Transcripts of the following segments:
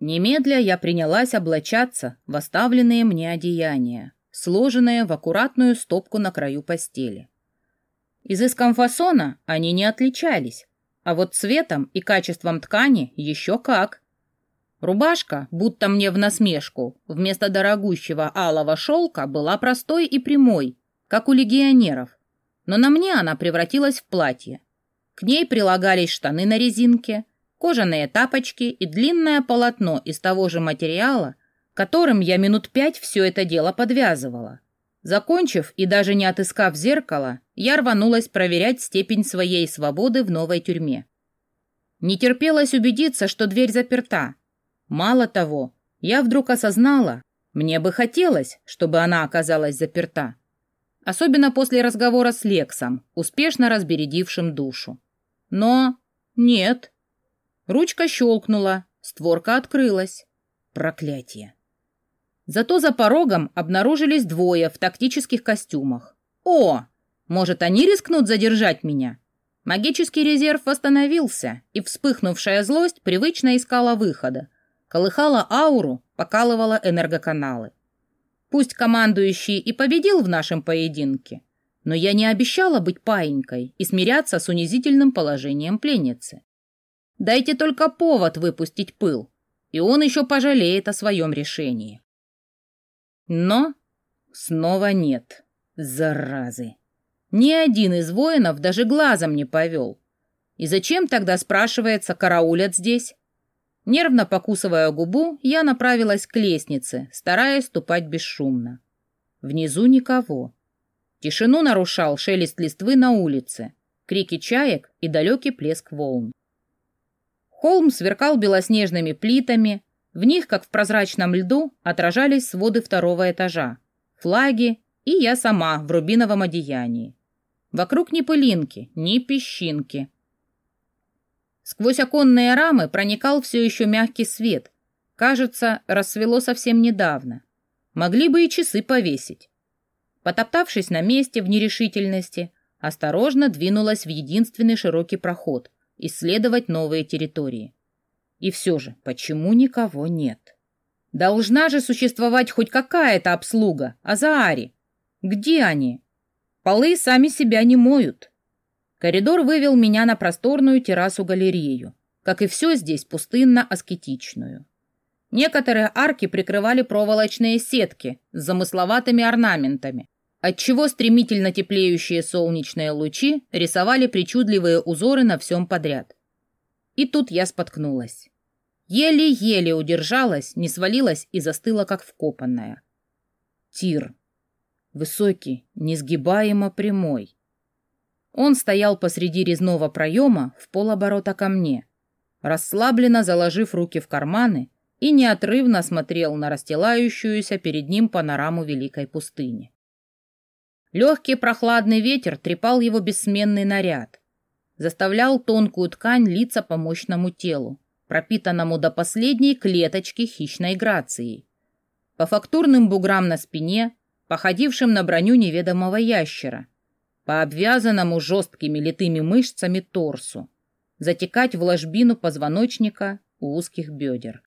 Немедля я принялась облачаться в оставленные мне одеяния, сложенные в аккуратную стопку на краю постели. Изыском фасона они не отличались, а вот цветом и качеством ткани еще как. Рубашка, будто мне в насмешку, вместо дорогущего алого шелка была простой и прямой, как у легионеров, но на мне она превратилась в платье. К ней прилагались штаны на резинке, кожаные тапочки и длинное полотно из того же материала, которым я минут пять все это дело подвязывала. Закончив и даже не отыскав зеркало, я рванулась проверять степень своей свободы в новой тюрьме. Не терпелось убедиться, что дверь заперта. Мало того, я вдруг осознала, мне бы хотелось, чтобы она оказалась заперта. Особенно после разговора с Лексом, успешно разбередившим душу. Но нет, Ручка щелкнула, створка открылась. Проклятие. Зато за порогом обнаружились двое в тактических костюмах. О, может, они рискнут задержать меня? Магический резерв восстановился, и вспыхнувшая злость привычно искала выхода. Колыхала ауру, покалывала энергоканалы. Пусть командующий и победил в нашем поединке, но я не обещала быть паинькой и смиряться с унизительным положением пленницы. Дайте только повод выпустить пыл, и он еще пожалеет о своем решении. Но снова нет. Заразы. Ни один из воинов даже глазом не повел. И зачем тогда, спрашивается, караулят здесь? Нервно покусывая губу, я направилась к лестнице, стараясь ступать бесшумно. Внизу никого. Тишину нарушал шелест листвы на улице, крики чаек и далекий плеск волн. Холм сверкал белоснежными плитами, в них, как в прозрачном льду, отражались своды второго этажа, флаги и я сама в рубиновом одеянии. Вокруг ни пылинки, ни песчинки. Сквозь оконные рамы проникал все еще мягкий свет. Кажется, рассвело совсем недавно. Могли бы и часы повесить. Потоптавшись на месте в нерешительности, осторожно двинулась в единственный широкий проход, исследовать новые территории. И все же, почему никого нет? Должна же существовать хоть какая-то обслуга, Азаари. Где они? Полы сами себя не моют. Коридор вывел меня на просторную террасу-галерею, как и все здесь пустынно-аскетичную. Некоторые арки прикрывали проволочные сетки с замысловатыми орнаментами, отчего стремительно теплеющие солнечные лучи рисовали причудливые узоры на всем подряд. И тут я споткнулась. Еле-еле удержалась, не свалилась и застыла, как вкопанная. Тир. Высокий, несгибаемо прямой. Он стоял посреди резного проема в полоборота ко мне, расслабленно заложив руки в карманы и неотрывно смотрел на расстилающуюся перед ним панораму великой пустыни. Легкий прохладный ветер трепал его бессменный наряд, заставлял тонкую ткань литься по мощному телу, пропитанному до последней клеточки хищной грацией. По фактурным буграм на спине, походившим на броню неведомого ящера, по обвязанному жесткими литыми мышцами торсу, затекать в ложбину позвоночника у узких бедер.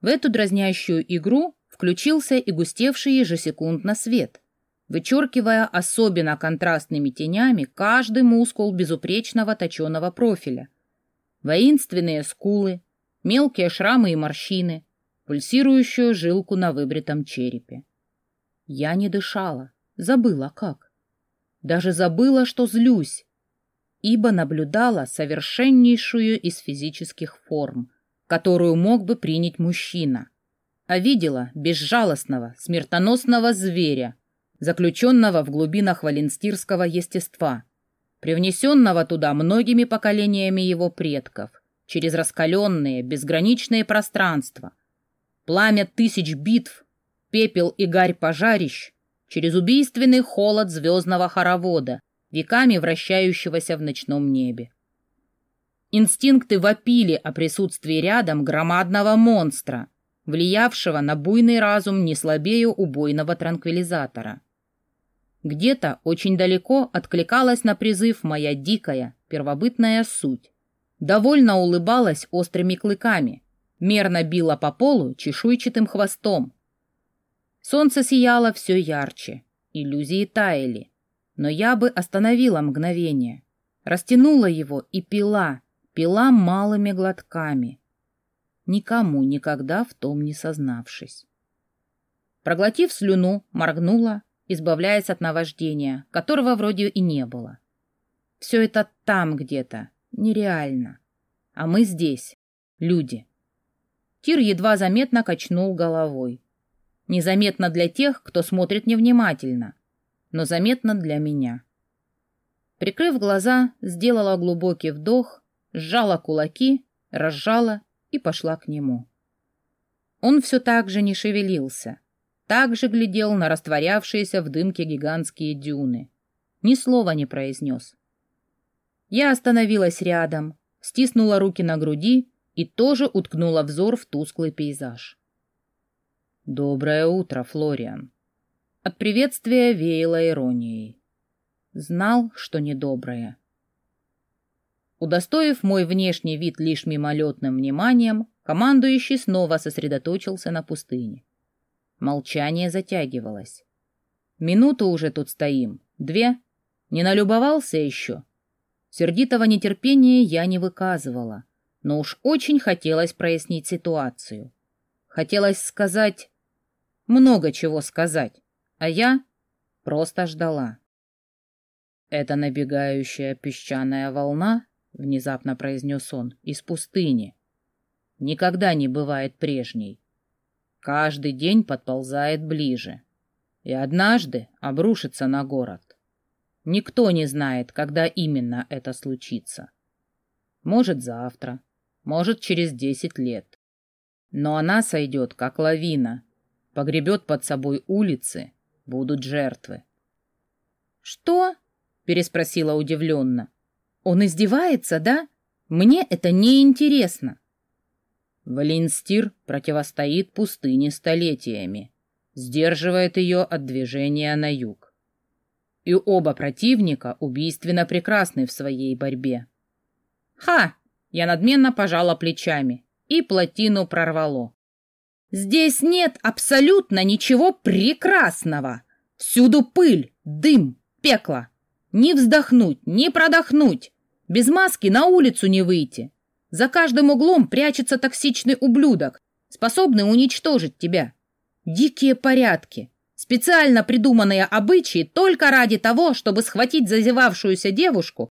В эту дразнящую игру включился и густевший ежесекундно свет — вычеркивая особенно контрастными тенями каждый мускул безупречного точеного профиля. Воинственные скулы, мелкие шрамы и морщины, пульсирующую жилку на выбритом черепе. Я не дышала, забыла как. Даже забыла, что злюсь, ибо наблюдала совершеннейшую из физических форм, которую мог бы принять мужчина, а видела безжалостного, смертоносного зверя, заключенного в глубинах валенстирского естества, привнесенного туда многими поколениями его предков, через раскаленные, безграничные пространства, пламя тысяч битв, пепел и гарь пожарищ, через убийственный холод звездного хоровода, веками вращающегося в ночном небе. Инстинкты вопили о присутствии рядом громадного монстра, влиявшего на буйный разум не слабее убойного транквилизатора. Где-то очень далеко откликалась на призыв моя дикая, первобытная суть. Довольно улыбалась острыми клыками, мерно била по полу чешуйчатым хвостом. Солнце сияло все ярче, иллюзии таяли, но я бы остановила мгновение, растянула его и пила, пила малыми глотками, никому никогда в том не сознавшись. Проглотив слюну, моргнула, избавляясь от наваждения, которого вроде и не было. Все это там где-то, нереально. А мы здесь, люди. Тир едва заметно качнул головой. Незаметно для тех, кто смотрит невнимательно, но заметно для меня. Прикрыв глаза, сделала глубокий вдох, сжала кулаки, разжала и пошла к нему. Он все так же не шевелился, так же глядел на растворявшиеся в дымке гигантские дюны. Ни слова не произнес. Я остановилась рядом, стиснула руки на груди и тоже уткнула взор в тусклый пейзаж. «Доброе утро, Флориан!» От приветствия веяло иронией. Знал, что недоброе. Удостоив мой внешний вид лишь мимолетным вниманием, командующий снова сосредоточился на пустыне. Молчание затягивалось. Минуту уже тут стоим. Две. Не налюбовался еще? Сердитого нетерпения я не выказывала, но уж очень хотелось прояснить ситуацию. Хотелось сказать... Много чего сказать, а я просто ждала. «Это набегающая песчаная волна?» — внезапно произнес он. «Из пустыни. Никогда не бывает прежней. Каждый день подползает ближе. И однажды обрушится на город. Никто не знает, когда именно это случится. Может, завтра, может, через десять лет. Но она сойдет, как лавина, погребет под собой улицы, будут жертвы. «Что?» — переспросила удивленно. «Он издевается, да? Мне это не Валинстир противостоит пустыне столетиями, сдерживает ее от движения на юг и оба противника убийственно прекрасны в своей борьбе. «Ха!» — я надменно пожала плечами, и плотину прорвало. «Здесь нет абсолютно ничего прекрасного! Всюду пыль, дым, пекло! Ни вздохнуть, ни продохнуть! Без маски на улицу не выйти! За каждым углом прячется токсичный ублюдок, способный уничтожить тебя! Дикие порядки!» Специально придуманные обычаи только ради того, чтобы схватить зазевавшуюся девушку,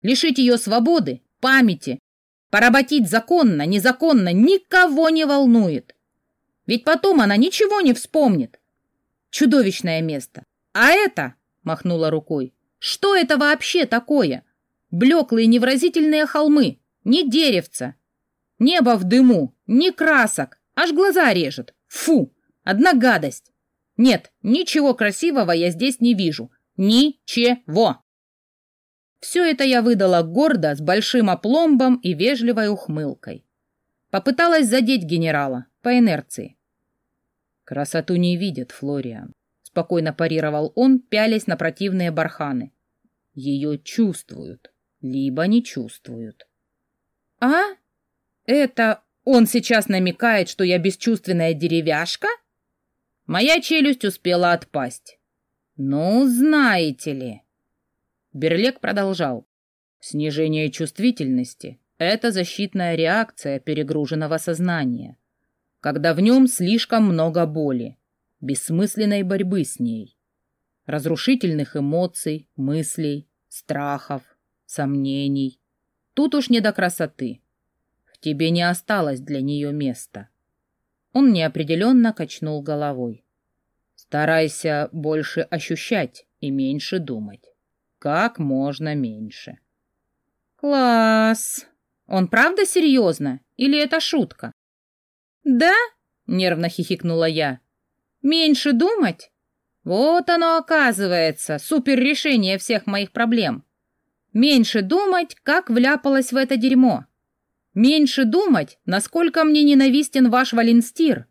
лишить ее свободы, памяти, поработить законно, незаконно, никого не волнует. Ведь потом она ничего не вспомнит. Чудовищное место. А это, махнула рукой, что это вообще такое? Блеклые невразительные холмы, ни деревца, небо в дыму, ни красок, аж глаза режет. Фу, одна гадость. Нет, ничего красивого я здесь не вижу. Ничего. Все это я выдала гордо, с большим опломбом и вежливой ухмылкой. Попыталась задеть генерала по инерции. «Красоту не видит Флориан», — спокойно парировал он, пялясь на противные барханы. «Ее чувствуют, либо не чувствуют». «А? Это он сейчас намекает, что я бесчувственная деревяшка?» Моя челюсть успела отпасть. «Ну, знаете ли...» Берлек продолжал. «Снижение чувствительности — это защитная реакция перегруженного сознания, когда в нем слишком много боли, бессмысленной борьбы с ней, разрушительных эмоций, мыслей, страхов, сомнений. Тут уж не до красоты. В тебе не осталось для нее места. Он неопределенно качнул головой. Старайся больше ощущать и меньше думать. Как можно меньше. Класс! Он правда серьезно? Или это шутка? Да? Нервно хихикнула я. Меньше думать? Вот оно оказывается, суперрешение всех моих проблем. Меньше думать, как вляпалась в это дерьмо. Меньше думать, насколько мне ненавистен ваш Валенстир.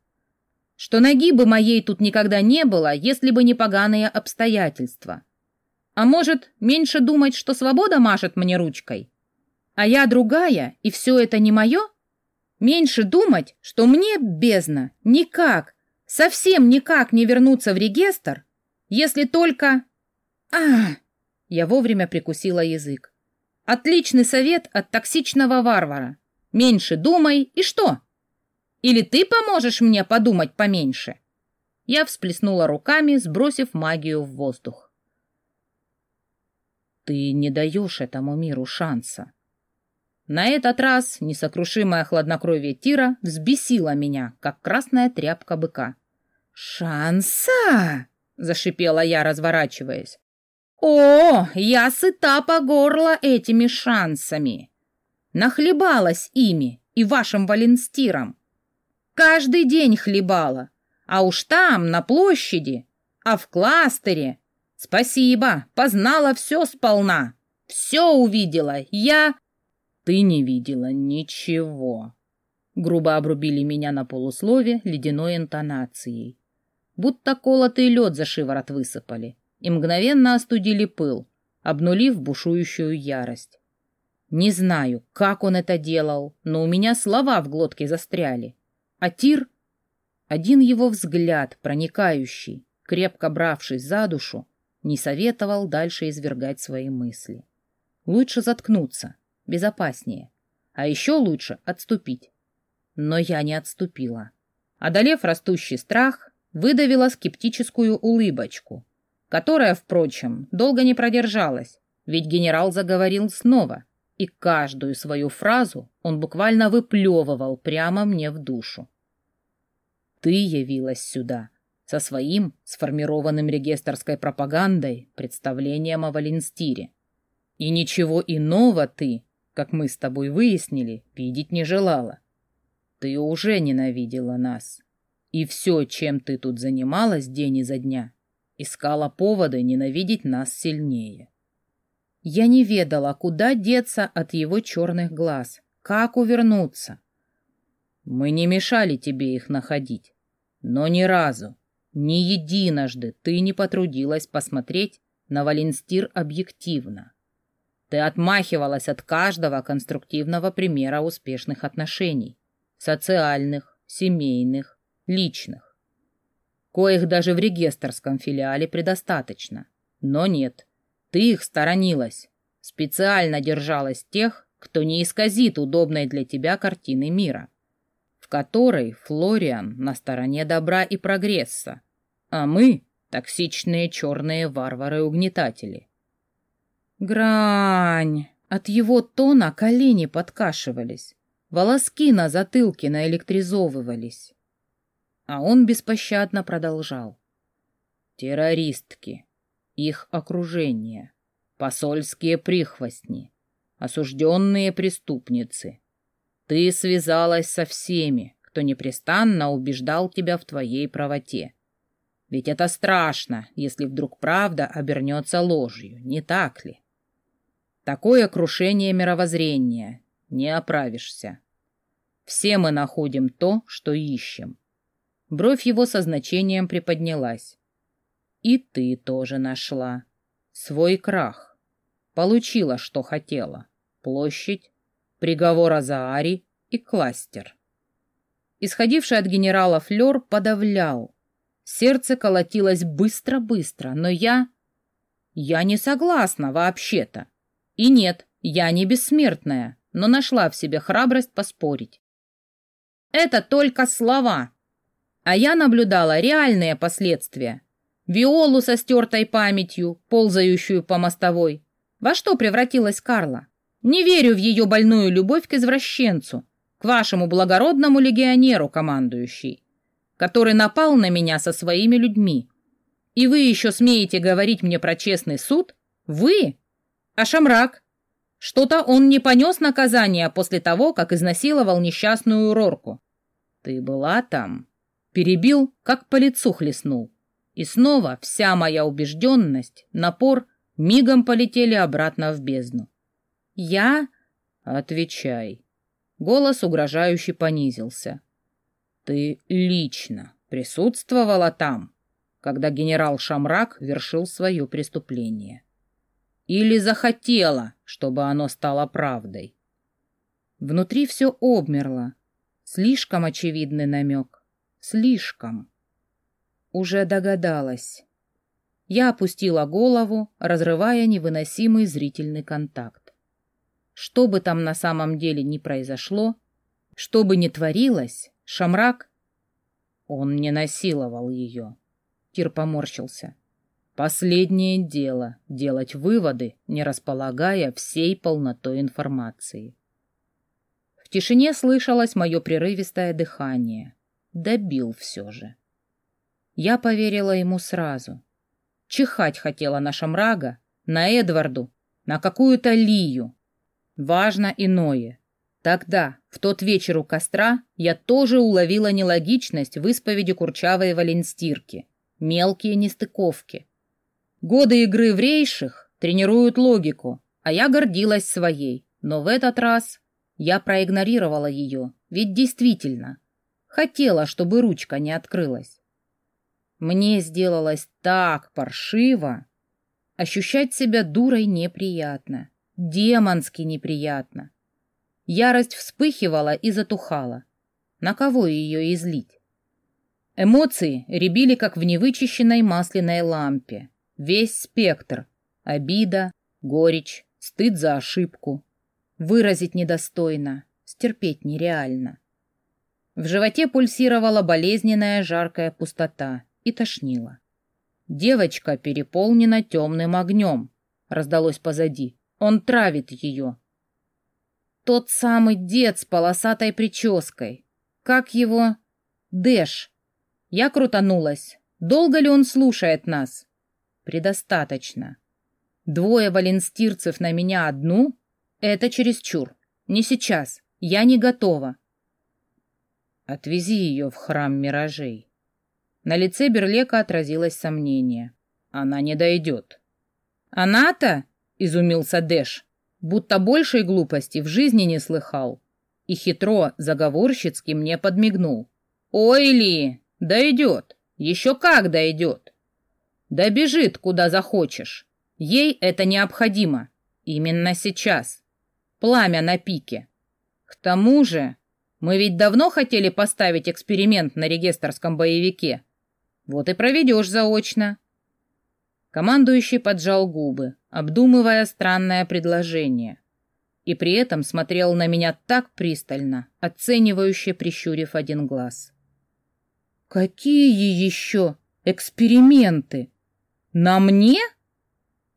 Что ноги бы моей тут никогда не было, если бы не поганые обстоятельства. А может, меньше думать, что свобода машет мне ручкой? А я другая, и все это не мое? Меньше думать, что мне, бездна, никак, совсем никак не вернуться в регистр, если только... А! Я вовремя прикусила язык. Отличный совет от токсичного варвара. Меньше думай, и что? Или ты поможешь мне подумать поменьше? Я всплеснула руками, сбросив магию в воздух. Ты не даешь этому миру шанса. На этот раз несокрушимое хладнокровие Тира взбесило меня, как красная тряпка быка. «Шанса!» — зашипела я, разворачиваясь. «О, я сыта по горло этими шансами! Нахлебалась ими и вашим валенстиром. Каждый день хлебала, а уж там, на площади, а в кластере. Спасибо, познала все сполна, все увидела, я...» Ты не видела ничего. Грубо обрубили меня на полуслове ледяной интонацией. Будто колотый лед за шиворот высыпали и мгновенно остудили пыл, обнулив бушующую ярость. Не знаю, как он это делал, но у меня слова в глотке застряли. А Тир... Один его взгляд, проникающий, крепко бравшись за душу, не советовал дальше извергать свои мысли. Лучше заткнуться, безопаснее. А еще лучше отступить. Но я не отступила. Одолев растущий страх, выдавила скептическую улыбочку, которая, впрочем, долго не продержалась, ведь генерал заговорил снова, и каждую свою фразу он буквально выплевывал прямо мне в душу. «Ты явилась сюда», со своим сформированным регистрской пропагандой представлением о Валенстире. И ничего иного ты как мы с тобой выяснили, видеть не желала. Ты уже ненавидела нас. И все, чем ты тут занималась день изо дня, искала поводы ненавидеть нас сильнее. Я не ведала, куда деться от его черных глаз, как увернуться. Мы не мешали тебе их находить, но ни разу, ни единожды ты не потрудилась посмотреть на Валенстир объективно. Ты отмахивалась от каждого конструктивного примера успешных отношений. Социальных, семейных, личных. Коих даже в регистрском филиале предостаточно. Но нет, ты их сторонилась. Специально держалась тех, кто не исказит удобной для тебя картины мира, в которой Флориан на стороне добра и прогресса, а мы — токсичные черные варвары-угнетатели. Грань! От его тона колени подкашивались, волоски на затылке наэлектризовывались. А он беспощадно продолжал. Террористки, их окружение, посольские прихвостни, осужденные преступницы. Ты связалась со всеми, кто непрестанно убеждал тебя в твоей правоте. Ведь это страшно, если вдруг правда обернется ложью, не так ли? Такое крушение мировоззрения. Не оправишься. Все мы находим то, что ищем. Бровь его со значением приподнялась. И ты тоже нашла. Свой крах. Получила, что хотела. Площадь, приговор Азаари и кластер. Исходивший от генерала флер подавлял. Сердце колотилось быстро-быстро, но я... Я не согласна вообще-то. И нет, я не бессмертная, но нашла в себе храбрость поспорить. Это только слова. А я наблюдала реальные последствия. Виолу со стертой памятью, ползающую по мостовой. Во что превратилась Карла? Не верю в ее больную любовь к извращенцу, к вашему благородному легионеру, командующий, который напал на меня со своими людьми. И вы еще смеете говорить мне про честный суд? Вы? А Шамрак? Что-то он не понес наказания после того, как изнасиловал несчастную Рорку. Ты была там? Перебил, как по лицу хлестнул. И снова вся моя убежденность, напор мигом полетели обратно в бездну. Я? Отвечай. Голос угрожающе понизился. Ты лично присутствовала там, когда генерал Шамрак вершил свое преступление. Или захотела, чтобы оно стало правдой. Внутри все обмерло. Слишком очевидный намек. Слишком. Уже догадалась. Я опустила голову, разрывая невыносимый зрительный контакт. Что бы там на самом деле ни произошло, что бы ни творилось, Шамрак... Он не насиловал ее. Кир поморщился. Последнее дело — делать выводы, не располагая всей полнотой информации. В тишине слышалось мое прерывистое дыхание. Добил все же. Я поверила ему сразу. Чихать хотела на Шамрага, на Эдварду, на какую-то Лию. Важно иное. Тогда, в тот вечер у костра, я тоже уловила нелогичность в исповеди курчавой валенстирки. Мелкие нестыковки. Годы игры в рейших тренируют логику, а я гордилась своей. Но в этот раз я проигнорировала ее, ведь действительно хотела, чтобы ручка не открылась. Мне сделалось так паршиво. Ощущать себя дурой неприятно, демонски неприятно. Ярость вспыхивала и затухала. На кого ее излить? Эмоции рябили, как в невычищенной масляной лампе. Весь спектр. Обида, горечь, стыд за ошибку, Выразить недостойно, стерпеть нереально. В животе пульсировала болезненная жаркая пустота и тошнило. Девочка переполнена темным огнем, раздалось позади. Он травит ее. Тот самый дед с полосатой прической. Как его? Дэш. Я крутанулась. Долго ли он слушает нас? Предостаточно. Двое валенстирцев на меня одну это чересчур. Не сейчас. Я не готова. Отвези ее в храм миражей. На лице Берлека отразилось сомнение. Она не дойдет. Она-то? Изумился Дэш. Будто большей глупости в жизни не слыхал. И хитро, заговорщицки мне подмигнул. Ой ли, дойдет. Еще как дойдет. Да бежит, куда захочешь. Ей это необходимо. Именно сейчас пламя на пике. К тому же, мы ведь давно хотели поставить эксперимент на регистрском боевике. Вот и проведешь заочно. Командующий поджал губы, обдумывая странное предложение. И при этом смотрел на меня так пристально, оценивающе прищурив один глаз. «Какие еще эксперименты? На мне?»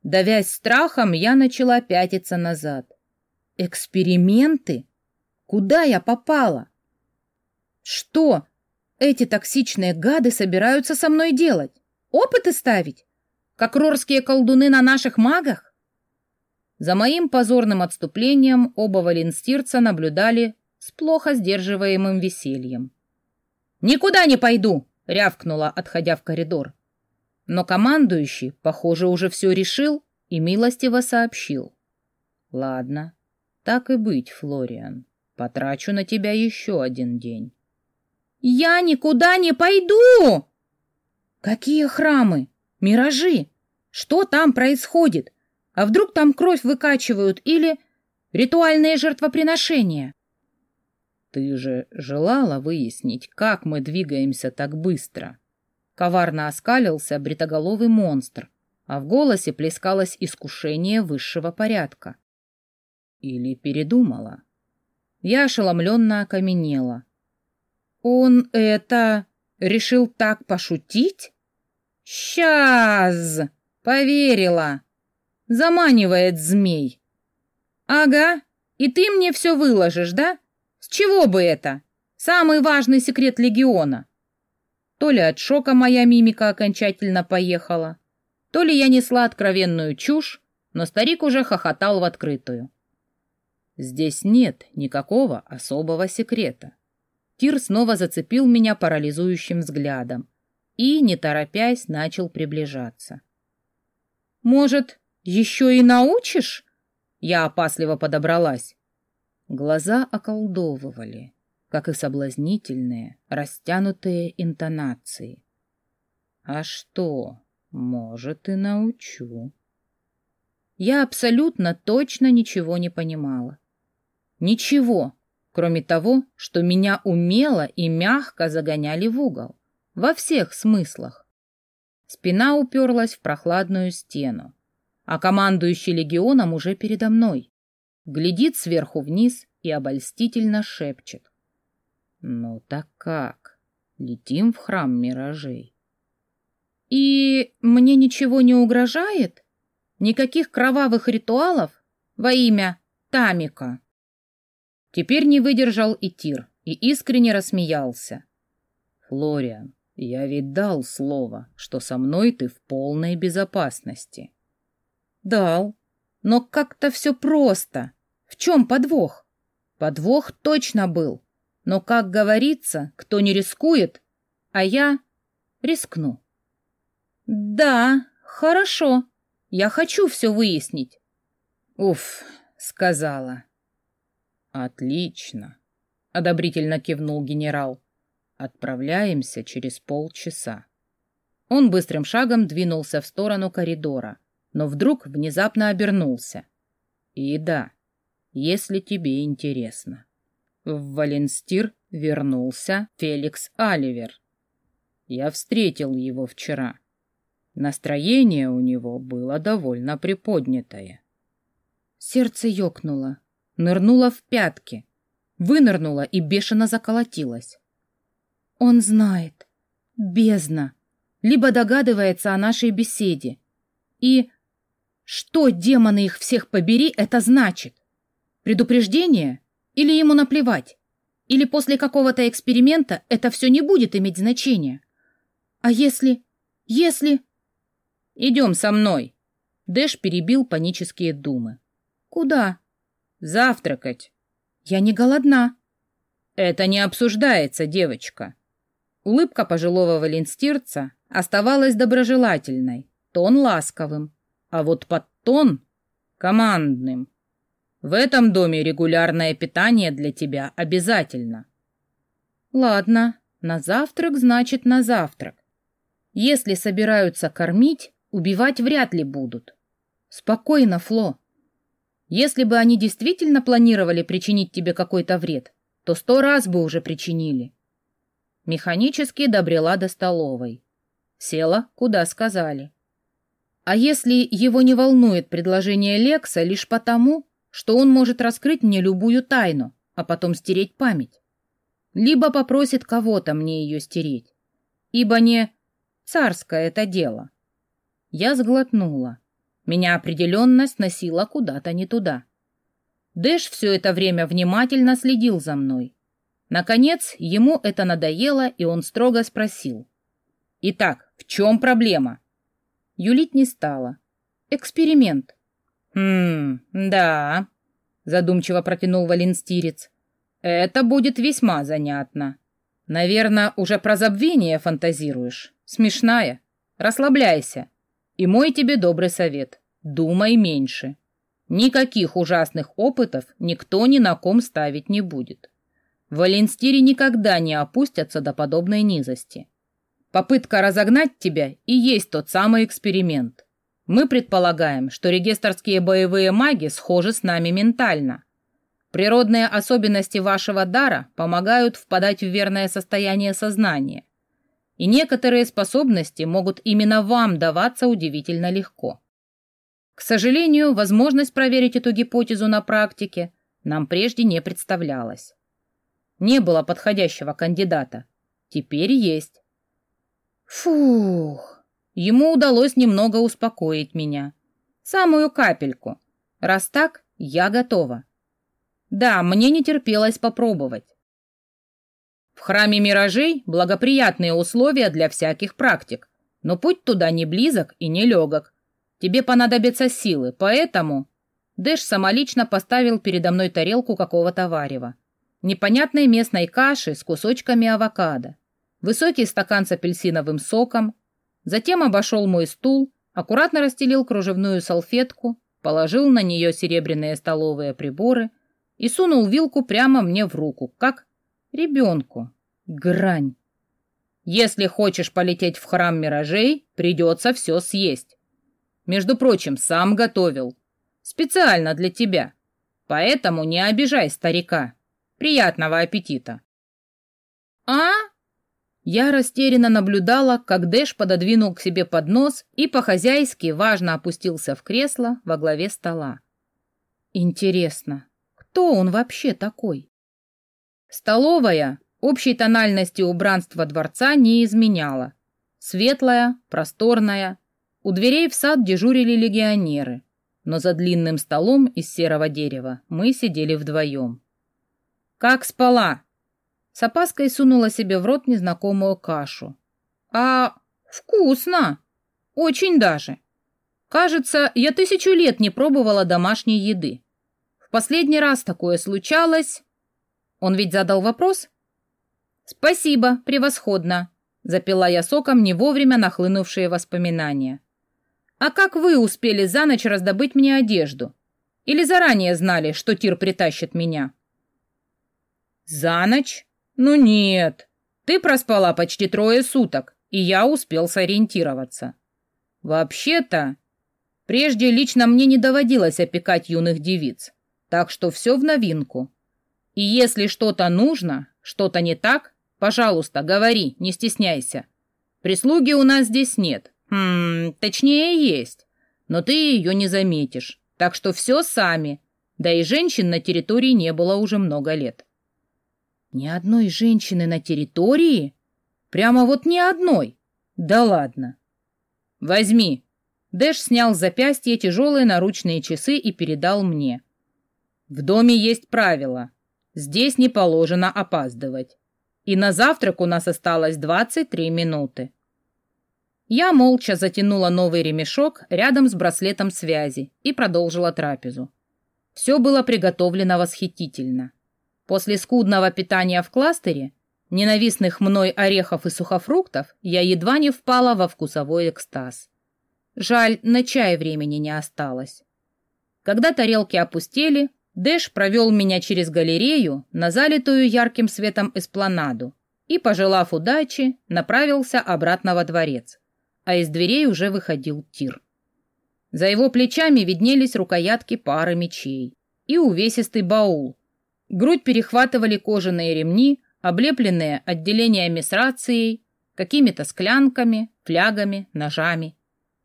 Давясь страхом, я начала пятиться назад. Эксперименты? Куда я попала? Что эти токсичные гады собираются со мной делать? Опыты ставить? Как рорские колдуны на наших магах? За моим позорным отступлением оба валенстирца наблюдали с плохо сдерживаемым весельем. «Никуда не пойду!» — рявкнула, отходя в коридор. Но командующий, похоже, уже все решил и милостиво сообщил. «Ладно, так и быть, Флориан. Потрачу на тебя еще один день. Я никуда не пойду! Какие храмы? Миражи? Что там происходит? А вдруг там кровь выкачивают или ритуальные жертвоприношения? Ты же желала выяснить, как мы двигаемся так быстро. Коварно оскалился бритоголовый монстр, а в голосе плескалось искушение высшего порядка. Или передумала? Я ошеломленно окаменела. Он это... решил так пошутить? Сейчас! Поверила! Заманивает змей. Ага, и ты мне все выложишь, да? С чего бы это? Самый важный секрет легиона. То ли от шока моя мимика окончательно поехала, то ли я несла откровенную чушь, но старик уже хохотал в открытую. Здесь нет никакого особого секрета. Тир снова зацепил меня парализующим взглядом и, не торопясь, начал приближаться. «Может, еще и научишь?» Я опасливо подобралась. Глаза околдовывали, как и соблазнительные, растянутые интонации. «А что, может, и научу?» Я абсолютно точно ничего не понимала. Ничего, кроме того, что меня умело и мягко загоняли в угол. Во всех смыслах. Спина уперлась в прохладную стену, а командующий легионом уже передо мной. Глядит сверху вниз и обольстительно шепчет. «Ну так как? Летим в храм миражей». «И мне ничего не угрожает? Никаких кровавых ритуалов во имя Тамика?» Теперь не выдержал и Тир, и искренне рассмеялся. «Флориан, я ведь дал слово, что со мной ты в полной безопасности». «Дал, но как-то все просто. В чем подвох?» «Подвох точно был, но, как говорится, кто не рискует, а я рискну». «Да, хорошо. Я хочу все выяснить». «Уф», — сказала. «Отлично», — одобрительно кивнул генерал. «Отправляемся через полчаса». Он быстрым шагом двинулся в сторону коридора, но вдруг внезапно обернулся. «И да, если тебе интересно». В Валенстир вернулся Феликс Аливер. Я встретил его вчера. Настроение у него было довольно приподнятое. Сердце ёкнуло, нырнула в пятки, вынырнула и бешено заколотилась. Он знает. Бездна. Либо догадывается о нашей беседе. И что, демоны их всех побери, это значит? Предупреждение? Или ему наплевать? Или после какого-то эксперимента это все не будет иметь значения? А если... если... Идем со мной. Дэш перебил панические думы. Куда? Завтракать. Я не голодна. Это не обсуждается, девочка. Улыбка пожилого валенстирца оставалась доброжелательной, тон ласковым, а вот под тон командным. В этом доме регулярное питание для тебя обязательно. Ладно, на завтрак значит на завтрак. Если собираются кормить, убивать вряд ли будут. Спокойно, Фло. Если бы они действительно планировали причинить тебе какой-то вред, то сто раз бы уже причинили. Механически добрела до столовой. Села, куда сказали. А если его не волнует предложение Лекса лишь потому, что он может раскрыть мне любую тайну, а потом стереть память? Либо попросит кого-то мне ее стереть. Ибо не царское это дело. Я сглотнула. Меня определенно сносило куда-то не туда. Дэш все это время внимательно следил за мной. Наконец, ему это надоело, и он строго спросил. «Итак, в чем проблема?» Юлить не стала. «Эксперимент». «Хм, да», — задумчиво протянул Валенстирец. «Это будет весьма занятно. Наверное, уже про забвение фантазируешь. Смешная. Расслабляйся. И мой тебе добрый совет. Думай меньше. Никаких ужасных опытов никто ни на ком ставить не будет. В Валенстире никогда не опустятся до подобной низости. Попытка разогнать тебя и есть тот самый эксперимент. Мы предполагаем, что регистрские боевые маги схожи с нами ментально. Природные особенности вашего дара помогают впадать в верное состояние сознания и некоторые способности могут именно вам даваться удивительно легко. К сожалению, возможность проверить эту гипотезу на практике нам прежде не представлялась. Не было подходящего кандидата. Теперь есть. Фух! Ему удалось немного успокоить меня. Самую капельку. Раз так, я готова. Да, мне не терпелось попробовать. В храме миражей благоприятные условия для всяких практик, но путь туда не близок и не легок. Тебе понадобятся силы, поэтому...» Дэш самолично поставил передо мной тарелку какого-то варева. Непонятной местной каши с кусочками авокадо. Высокий стакан с апельсиновым соком. Затем обошел мой стул, аккуратно расстелил кружевную салфетку, положил на нее серебряные столовые приборы и сунул вилку прямо мне в руку, как Ребенку. Грань. Если хочешь полететь в храм миражей, придется все съесть. Между прочим, сам готовил. Специально для тебя. Поэтому не обижай старика. Приятного аппетита!» «А?» Я растерянно наблюдала, как Дэш пододвинул к себе поднос и по-хозяйски важно опустился в кресло во главе стола. Интересно, кто он вообще такой? Столовая общей тональности убранства дворца не изменяла. Светлая, просторная. У дверей в сад дежурили легионеры. Но за длинным столом из серого дерева мы сидели вдвоем. «Как спала?» С опаской сунула себе в рот незнакомую кашу. «А вкусно! Очень даже! Кажется, я тысячу лет не пробовала домашней еды. В последний раз такое случалось...» Он ведь задал вопрос? «Спасибо, превосходно!» Запила я соком не вовремя нахлынувшие воспоминания. «А как вы успели за ночь раздобыть мне одежду? Или заранее знали, что Тир притащит меня?» «За ночь? Ну нет. Ты проспала почти трое суток, и я успел сориентироваться. Вообще-то, прежде лично мне не доводилось опекать юных девиц, так что все в новинку. И если что-то нужно, что-то не так, пожалуйста, говори, не стесняйся. Прислуги у нас здесь нет. Хм, точнее, есть. Но ты ее не заметишь. Так что все сами. Да и женщин на территории не было уже много лет. Ни одной женщины на территории? Прямо вот ни одной? Да ладно. Возьми. Дэш снял с запястья тяжелые наручные часы и передал мне. В доме есть правило. Здесь не положено опаздывать. И на завтрак у нас осталось 23 минуты. Я молча затянула новый ремешок рядом с браслетом связи и продолжила трапезу. Все было приготовлено восхитительно. После скудного питания в кластере, ненавистных мной орехов и сухофруктов, я едва не впала во вкусовой экстаз. Жаль, на чай времени не осталось. Когда тарелки опустели, Дэш провел меня через галерею на залитую ярким светом эспланаду и, пожелав удачи, направился обратно во дворец, а из дверей уже выходил тир. За его плечами виднелись рукоятки пары мечей и увесистый баул, Грудь перехватывали кожаные ремни, облепленные отделениями с рацией, какими-то склянками, флягами, ножами.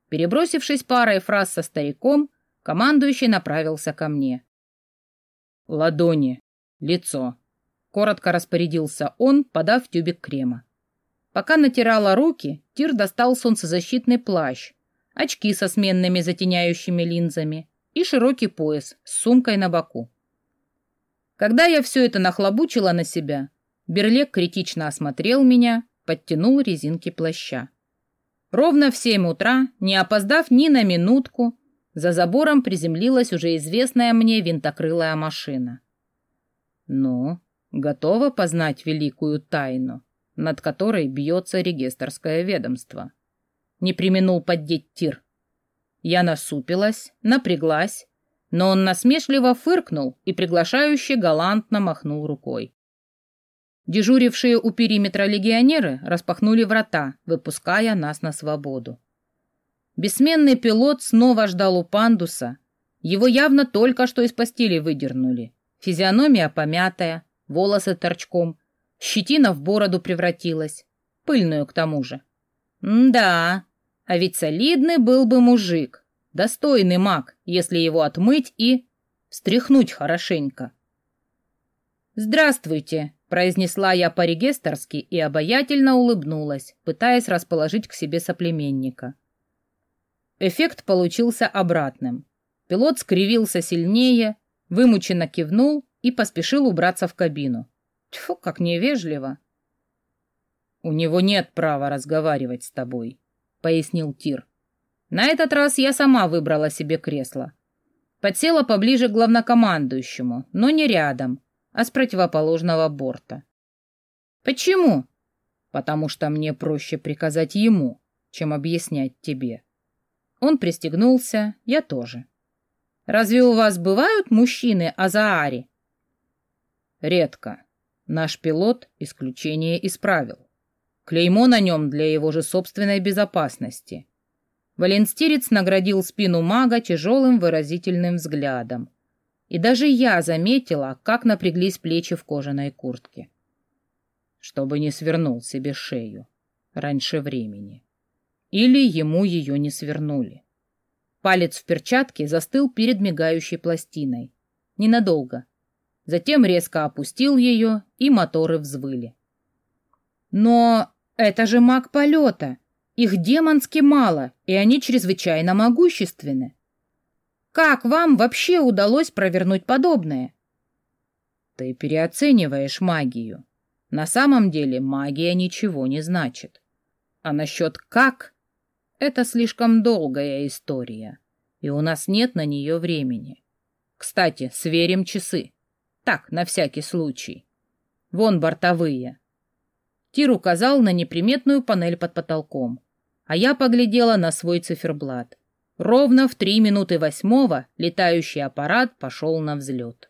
Перебросившись парой фраз со стариком, командующий направился ко мне. «Ладони, лицо», — коротко распорядился он, подав тюбик крема. Пока натирала руки, Тир достал солнцезащитный плащ, очки со сменными затеняющими линзами и широкий пояс с сумкой на боку. Когда я все это нахлобучила на себя, Берлек критично осмотрел меня, подтянул резинки плаща. Ровно в семь утра, не опоздав ни на минутку, за забором приземлилась уже известная мне винтокрылая машина. Ну, готова познать великую тайну, над которой бьется регистрское ведомство. Не применул поддеть тир. Я насупилась, напряглась, но он насмешливо фыркнул и приглашающе галантно махнул рукой. Дежурившие у периметра легионеры распахнули врата, выпуская нас на свободу. Бессменный пилот снова ждал у пандуса. Его явно только что из постели выдернули. Физиономия помятая, волосы торчком, щетина в бороду превратилась, пыльную к тому же. М да, а ведь солидный был бы мужик, Достойный маг, если его отмыть и встряхнуть хорошенько. «Здравствуйте», — произнесла я по-регесторски и обаятельно улыбнулась, пытаясь расположить к себе соплеменника. Эффект получился обратным. Пилот скривился сильнее, вымученно кивнул и поспешил убраться в кабину. Тьфу, как невежливо. «У него нет права разговаривать с тобой», — пояснил Тир. На этот раз я сама выбрала себе кресло. Подсела поближе к главнокомандующему, но не рядом, а с противоположного борта. Почему? Потому что мне проще приказать ему, чем объяснять тебе. Он пристегнулся, я тоже. Разве у вас бывают мужчины Азаари? Редко. Наш пилот исключение исправил. Клеймо на нем для его же собственной безопасности. Валенстирец наградил спину мага тяжелым выразительным взглядом. и даже я заметила, как напряглись плечи в кожаной куртке. Чтобы не свернул себе шею раньше времени. Или ему ее не свернули. Палец в перчатке застыл перед мигающей пластиной. Ненадолго. Затем резко опустил ее, и моторы взвыли. Но это же маг полета. Их демонски мало, и они чрезвычайно могущественны. Как вам вообще удалось провернуть подобное? Ты переоцениваешь магию. На самом деле магия ничего не значит. А насчет «как» — это слишком долгая история, и у нас нет на нее времени. Кстати, сверим часы. Так, на всякий случай. Вон бортовые. Тир указал на неприметную панель под потолком, а я поглядела на свой циферблат — Ровно в три минуты восьмого летающий аппарат пошел на взлет.